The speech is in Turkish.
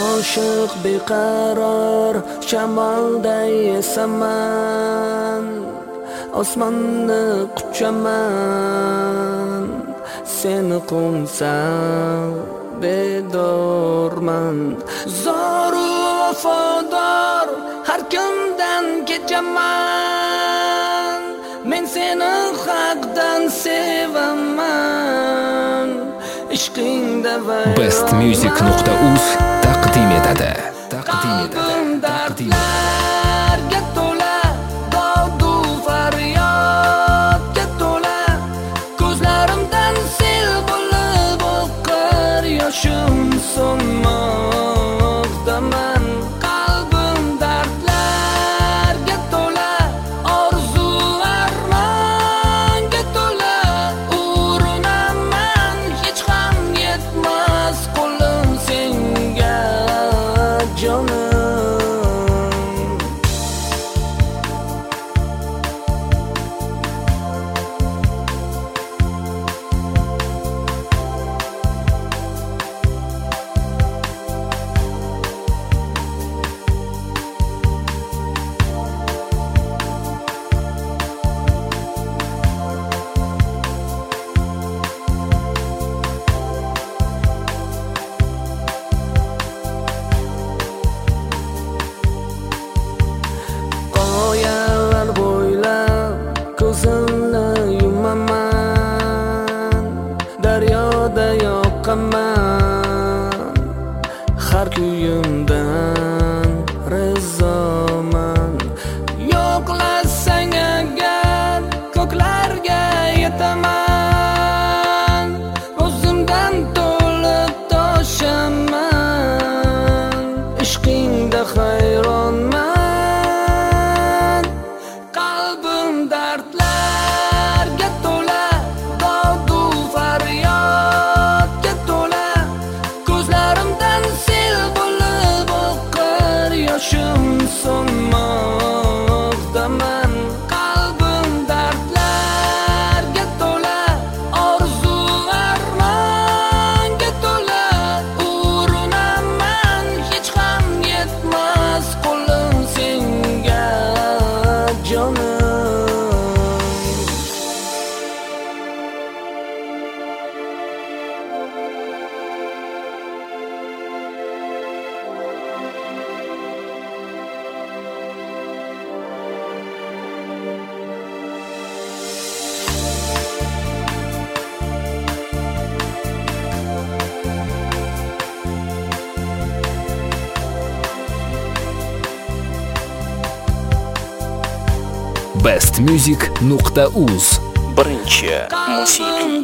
oshiq beqaror shamolday esaman osmonni quchaman seni qo'nsam bedorman zoru vafodor har kimdan kechaman ishqingda bestmusic.uz taqdim etadi. Taqdim etadi. Taqdim etadi. موندن رضا bestmusic.uz birinchi musiqiy